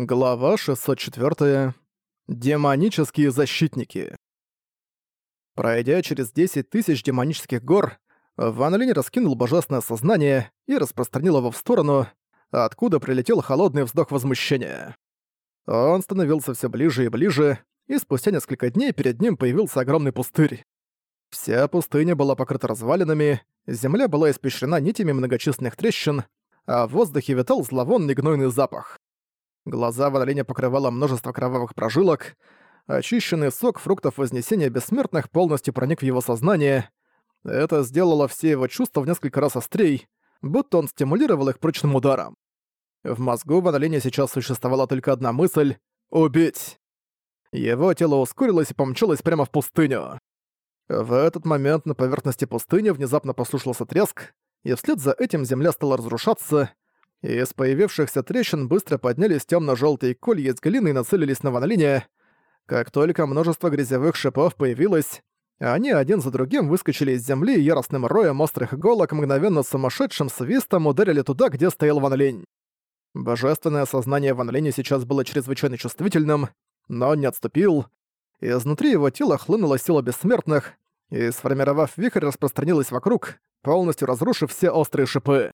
Глава 604. Демонические защитники. Пройдя через 10 тысяч демонических гор, Ван Линь раскинул божественное сознание и распространил его в сторону, откуда прилетел холодный вздох возмущения. Он становился все ближе и ближе, и спустя несколько дней перед ним появился огромный пустырь. Вся пустыня была покрыта развалинами, земля была испещрена нитями многочисленных трещин, а в воздухе витал зловонный гнойный запах. Глаза Ван покрывало множество кровавых прожилок. Очищенный сок фруктов Вознесения Бессмертных полностью проник в его сознание. Это сделало все его чувства в несколько раз острей, будто он стимулировал их прочным ударом. В мозгу Ван сейчас существовала только одна мысль — убить. Его тело ускорилось и помчалось прямо в пустыню. В этот момент на поверхности пустыни внезапно послушался треск, и вслед за этим земля стала разрушаться — из появившихся трещин быстро поднялись темно-желтые колья из глины и нацелились на Ван Как только множество грязевых шипов появилось, они один за другим выскочили из земли и яростным роем острых иголок мгновенно сумасшедшим свистом ударили туда, где стоял Ван Линь. Божественное сознание Ван сейчас было чрезвычайно чувствительным, но он не отступил. Изнутри его тела хлынула сила бессмертных, и, сформировав вихрь, распространилась вокруг, полностью разрушив все острые шипы.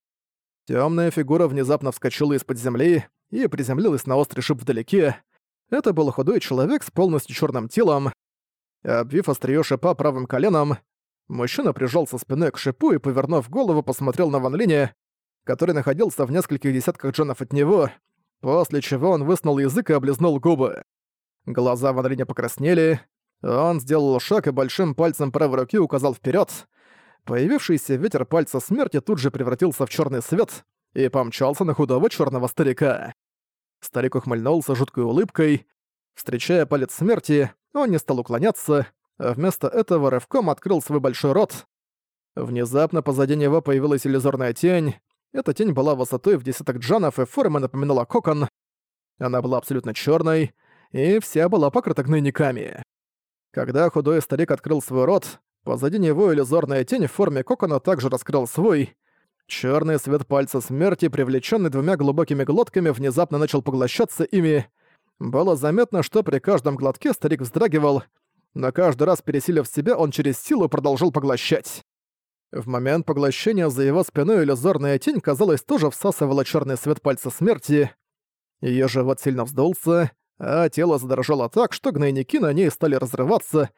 Темная фигура внезапно вскочила из-под земли и приземлилась на острый шип вдалеке. Это был худой человек с полностью черным телом. Обвив острие шипа правым коленом, мужчина прижался спиной к шипу и, повернув голову, посмотрел на Ван Линя, который находился в нескольких десятках джанов от него, после чего он высунул язык и облизнул губы. Глаза Ван Линя покраснели, он сделал шаг и большим пальцем правой руки указал вперед. Появившийся ветер пальца смерти тут же превратился в черный свет и помчался на худого черного старика. Старик ухмыльнулся жуткой улыбкой. Встречая палец смерти, он не стал уклоняться, а вместо этого рывком открыл свой большой рот. Внезапно позади него появилась иллюзорная тень. Эта тень была высотой в десяток джанов и форма напоминала кокон. Она была абсолютно черной, и вся была покрыта гнойниками. Когда худой старик открыл свой рот, Позади него иллюзорная тень в форме кокона также раскрыл свой. Черный свет пальца смерти, привлеченный двумя глубокими глотками, внезапно начал поглощаться ими. Было заметно, что при каждом глотке старик вздрагивал, но каждый раз пересилив себя, он через силу продолжал поглощать. В момент поглощения за его спиной иллюзорная тень, казалось, тоже всасывала черный свет пальца смерти. Ее живот сильно вздулся, а тело задрожало так, что гнойники на ней стали разрываться,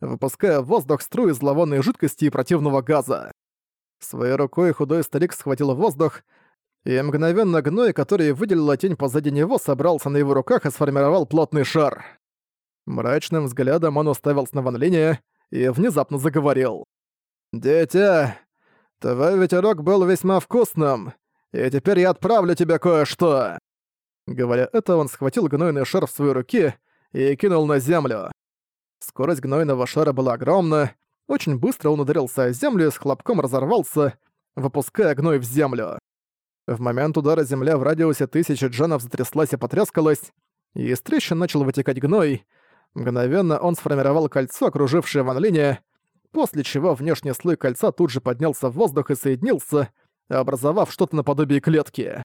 выпуская в воздух струи зловонной жидкости и противного газа. Своей рукой худой старик схватил воздух, и мгновенно гной, который выделила тень позади него, собрался на его руках и сформировал плотный шар. Мрачным взглядом он уставился на Ван Линя и внезапно заговорил. «Дитя, твой ветерок был весьма вкусным, и теперь я отправлю тебе кое-что!» Говоря это, он схватил гнойный шар в своей руке и кинул на землю. Скорость гнойного шара была огромна, очень быстро он ударился о землю и с хлопком разорвался, выпуская гной в землю. В момент удара земля в радиусе тысячи джанов затряслась и потрескалась, и из трещин начал вытекать гной. Мгновенно он сформировал кольцо, окружившее Ван Линя, после чего внешний слой кольца тут же поднялся в воздух и соединился, образовав что-то наподобие клетки.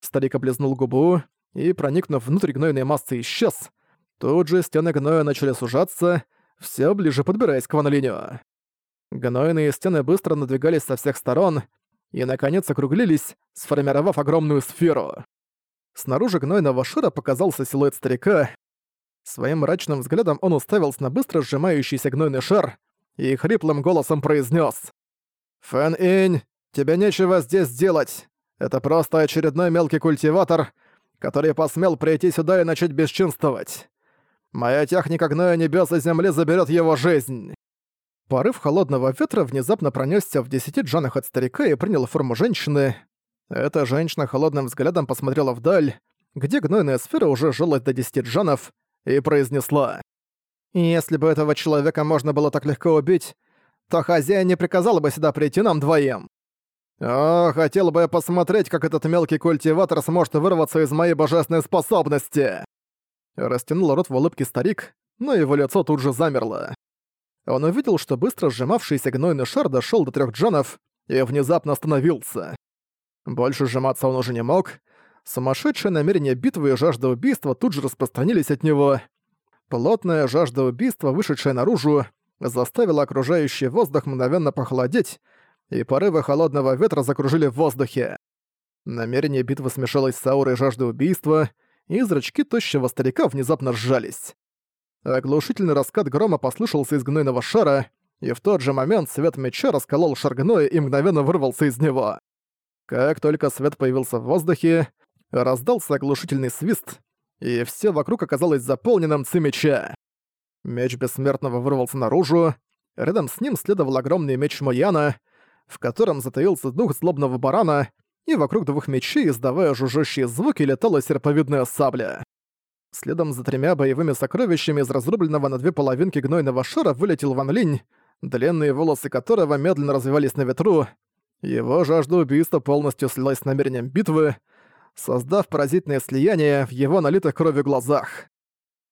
Старик облизнул губу и, проникнув внутрь гнойной массы, исчез, Тут же стены гноя начали сужаться, все ближе подбираясь к Ван Гнойные стены быстро надвигались со всех сторон и, наконец, округлились, сформировав огромную сферу. Снаружи гнойного шара показался силуэт старика. Своим мрачным взглядом он уставился на быстро сжимающийся гнойный шар и хриплым голосом произнес: «Фэн Инь, тебе нечего здесь делать. Это просто очередной мелкий культиватор, который посмел прийти сюда и начать бесчинствовать. Моя техника гноя небес и земли заберет его жизнь!» Порыв холодного ветра внезапно пронесся в десяти джанах от старика и принял форму женщины. Эта женщина холодным взглядом посмотрела вдаль, где гнойная сфера уже жилась до десяти джанов, и произнесла. «Если бы этого человека можно было так легко убить, то хозяин не приказал бы сюда прийти нам двоим. О, хотел бы я посмотреть, как этот мелкий культиватор сможет вырваться из моей божественной способности!» Растянул рот в улыбке старик, но его лицо тут же замерло. Он увидел, что быстро сжимавшийся гнойный шар дошёл до трёх джанов и внезапно остановился. Больше сжиматься он уже не мог. Сумасшедшее намерение битвы и жажда убийства тут же распространились от него. Плотная жажда убийства, вышедшая наружу, заставила окружающий воздух мгновенно похолодеть, и порывы холодного ветра закружили в воздухе. Намерение битвы смешалось с аурой жажды убийства, и зрачки тощего старика внезапно сжались. Оглушительный раскат грома послышался из гнойного шара, и в тот же момент свет меча расколол шар гноя и мгновенно вырвался из него. Как только свет появился в воздухе, раздался оглушительный свист, и все вокруг оказалось заполненным ци меча. Меч Бессмертного вырвался наружу, рядом с ним следовал огромный меч Мояна, в котором затаился дух злобного барана, и вокруг двух мечей, издавая жужжащие звуки, летала серповидная сабля. Следом за тремя боевыми сокровищами из разрубленного на две половинки гнойного шара вылетел Ван Линь, длинные волосы которого медленно развивались на ветру. Его жажда убийства полностью слилась с намерением битвы, создав поразительное слияние в его налитых кровью глазах.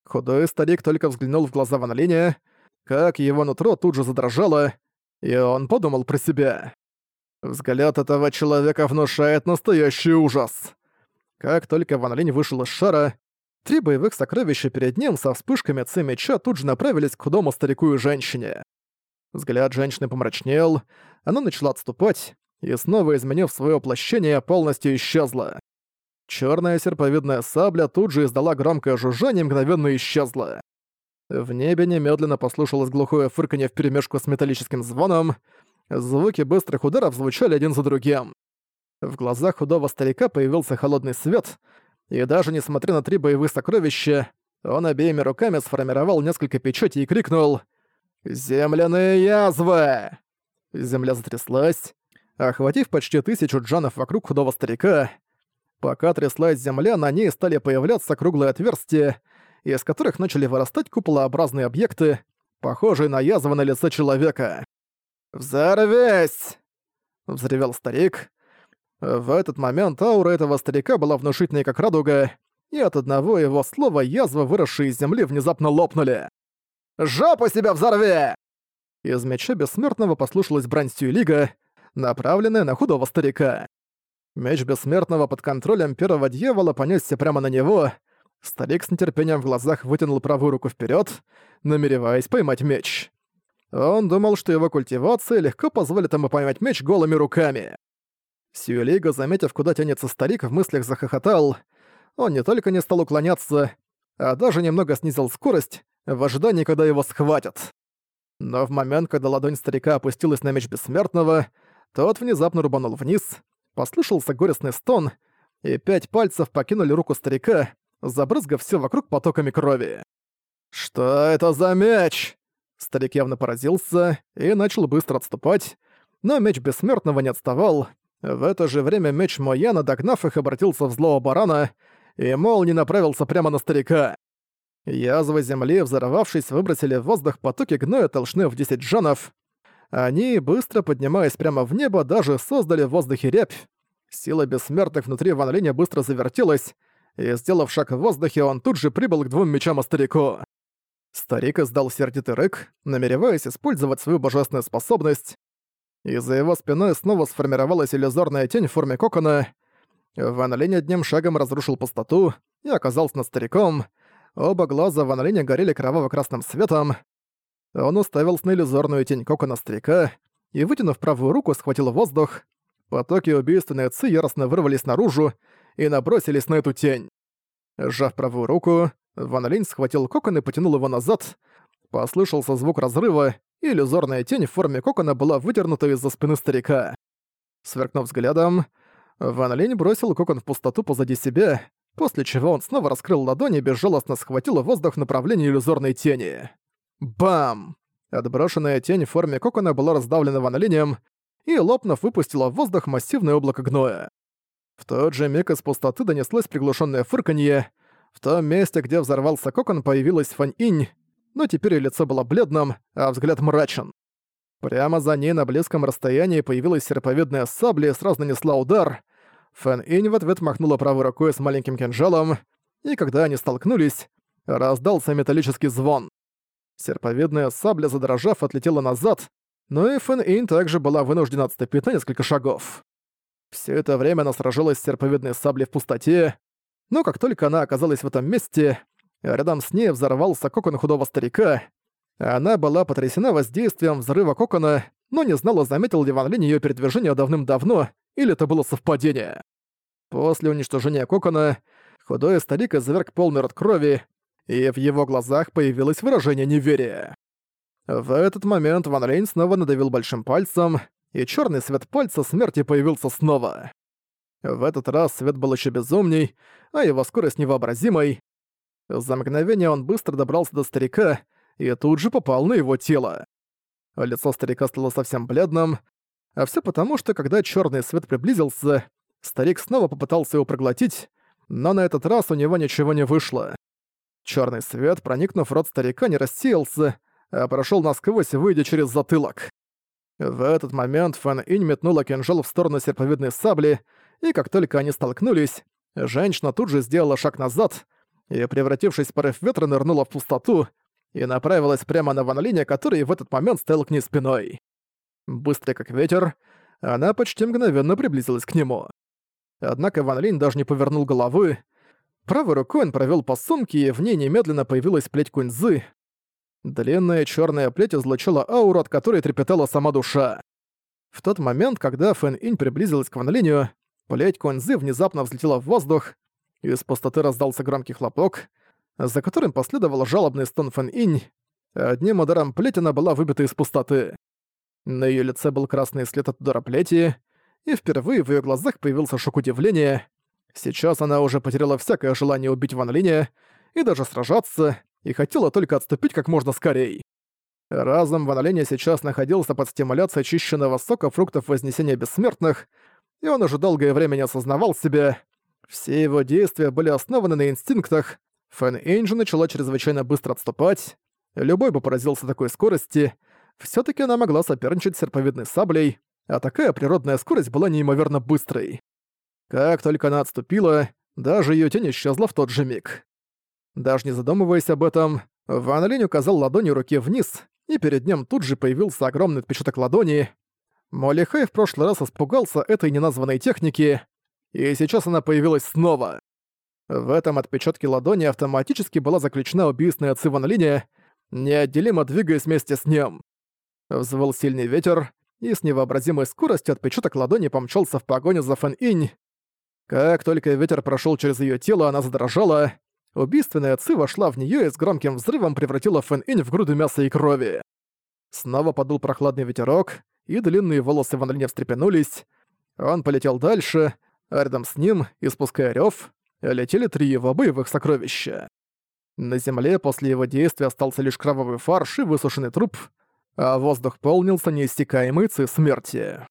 Худой старик только взглянул в глаза Ван Линя, как его нутро тут же задрожало, и он подумал про себя. Взгляд этого человека внушает настоящий ужас. Как только Ван Линь вышел из шара, Три боевых сокровища перед ним со вспышками ци меча тут же направились к худому старику и женщине. Взгляд женщины помрачнел, она начала отступать, и снова изменив свое воплощение, полностью исчезла. Черная серповидная сабля тут же издала громкое жужжание и мгновенно исчезла. В небе немедленно послушалось глухое фырканье вперемешку с металлическим звоном, звуки быстрых ударов звучали один за другим. В глазах худого старика появился холодный свет, и даже несмотря на три боевых сокровища, он обеими руками сформировал несколько печатей и крикнул «Земляные язвы!». Земля затряслась, охватив почти тысячу джанов вокруг худого старика. Пока тряслась земля, на ней стали появляться круглые отверстия, из которых начали вырастать куполообразные объекты, похожие на язвы на лице человека. «Взорвись!» — взревел старик, в этот момент аура этого старика была внушительной как радуга, и от одного его слова язвы, выросшие из земли, внезапно лопнули. «Жопу себя взорви!» Из меча Бессмертного послушалась брань Сюэлига, направленная на худого старика. Меч Бессмертного под контролем первого дьявола понесся прямо на него. Старик с нетерпением в глазах вытянул правую руку вперед, намереваясь поймать меч. Он думал, что его культивация легко позволит ему поймать меч голыми руками. Сюэлиго, заметив, куда тянется старик, в мыслях захохотал. Он не только не стал уклоняться, а даже немного снизил скорость, в ожидании, когда его схватят. Но в момент, когда ладонь старика опустилась на меч Бессмертного, тот внезапно рубанул вниз, послышался горестный стон, и пять пальцев покинули руку старика, забрызгав все вокруг потоками крови. «Что это за меч?» Старик явно поразился и начал быстро отступать, но меч Бессмертного не отставал, в это же время меч Мояна, догнав их, обратился в злого барана, и молния направился прямо на старика. Язвы земли, взорвавшись, выбросили в воздух потоки гноя толщины в 10 джанов. Они, быстро поднимаясь прямо в небо, даже создали в воздухе рябь. Сила бессмертных внутри Ван Линя быстро завертелась, и, сделав шаг в воздухе, он тут же прибыл к двум мечам о старику. Старик издал сердитый рык, намереваясь использовать свою божественную способность, и за его спиной снова сформировалась иллюзорная тень в форме кокона. Ван Линь одним шагом разрушил пустоту и оказался над стариком. Оба глаза Ван Линя горели кроваво-красным светом. Он уставился на иллюзорную тень кокона старика и, вытянув правую руку, схватил воздух. Потоки убийственной отцы яростно вырвались наружу и набросились на эту тень. Сжав правую руку, Ван Линь схватил кокон и потянул его назад. Послышался звук разрыва, и иллюзорная тень в форме кокона была выдернута из-за спины старика. Сверкнув взглядом, Ван Линь бросил кокон в пустоту позади себя, после чего он снова раскрыл ладони и безжалостно схватил воздух в направлении иллюзорной тени. Бам! Отброшенная тень в форме кокона была раздавлена Ван Линем и, лопнув, выпустила в воздух массивное облако гноя. В тот же миг из пустоты донеслось приглушенное фырканье. В том месте, где взорвался кокон, появилась Фань Инь, но теперь её лицо было бледным, а взгляд мрачен. Прямо за ней на близком расстоянии появилась серповидная сабля и сразу нанесла удар. Фэн Инь в ответ махнула правой рукой с маленьким кинжалом, и когда они столкнулись, раздался металлический звон. Серповидная сабля, задрожав, отлетела назад, но и Фэн Инь также была вынуждена отступить на несколько шагов. Все это время она сражалась с серповидной саблей в пустоте, но как только она оказалась в этом месте, рядом с ней взорвался кокон худого старика. Она была потрясена воздействием взрыва кокона, но не знала, заметил ли Ван Линь её передвижение давным-давно, или это было совпадение. После уничтожения кокона, худой старик изверг полный рот крови, и в его глазах появилось выражение неверия. В этот момент Ван Лейн снова надавил большим пальцем, и черный свет пальца смерти появился снова. В этот раз свет был еще безумней, а его скорость невообразимой. За мгновение он быстро добрался до старика и тут же попал на его тело. Лицо старика стало совсем бледным, а все потому, что когда черный свет приблизился, старик снова попытался его проглотить, но на этот раз у него ничего не вышло. Черный свет, проникнув в рот старика, не рассеялся, а прошел насквозь, выйдя через затылок. В этот момент Фэн Инь метнула кинжал в сторону серповидной сабли, и как только они столкнулись, женщина тут же сделала шаг назад и, превратившись в порыв ветра, нырнула в пустоту и направилась прямо на Ван Линя, который в этот момент стоял к ней спиной. Быстро как ветер, она почти мгновенно приблизилась к нему. Однако Ван Линь даже не повернул головы. Правой рукой он провёл по сумке, и в ней немедленно появилась плеть куньзы, Длинная черная плеть излучила ауру, от которой трепетала сама душа. В тот момент, когда Фэн Инь приблизилась к Ван Линю, плеть Куньзы внезапно взлетела в воздух, из пустоты раздался громкий хлопок, за которым последовал жалобный стон Фэн Инь. Одним ударом плеть она была выбита из пустоты. На её лице был красный след от удара плети, и впервые в её глазах появился шок удивления. Сейчас она уже потеряла всякое желание убить Ван Линя и даже сражаться, и хотела только отступить как можно скорей. Разум Ван Линя сейчас находился под стимуляцией очищенного сока фруктов Вознесения Бессмертных, и он уже долгое время не осознавал себя. Все его действия были основаны на инстинктах. Фэн Эйнджи начала чрезвычайно быстро отступать. Любой бы поразился такой скорости. все таки она могла соперничать с серповидной саблей, а такая природная скорость была неимоверно быстрой. Как только она отступила, даже ее тень исчезла в тот же миг. Даже не задумываясь об этом, Ван Линь указал ладонью руки вниз, и перед ним тут же появился огромный отпечаток ладони. Молли Хэй в прошлый раз испугался этой неназванной техники, и сейчас она появилась снова. В этом отпечатке ладони автоматически была заключена убийственная ци Ван Линя, неотделимо двигаясь вместе с ним. Взвыл сильный ветер, и с невообразимой скоростью отпечаток ладони помчался в погоню за Фэн Инь. Как только ветер прошел через ее тело, она задрожала, Убийственная Ци вошла в нее и с громким взрывом превратила Фэн Инь в груду мяса и крови. Снова подул прохладный ветерок, и длинные волосы Ван Линя встрепенулись. Он полетел дальше, а рядом с ним, испуская рёв, летели три его боевых сокровища. На земле после его действия остался лишь кровавый фарш и высушенный труп, а воздух полнился неиссякаемой ци смерти.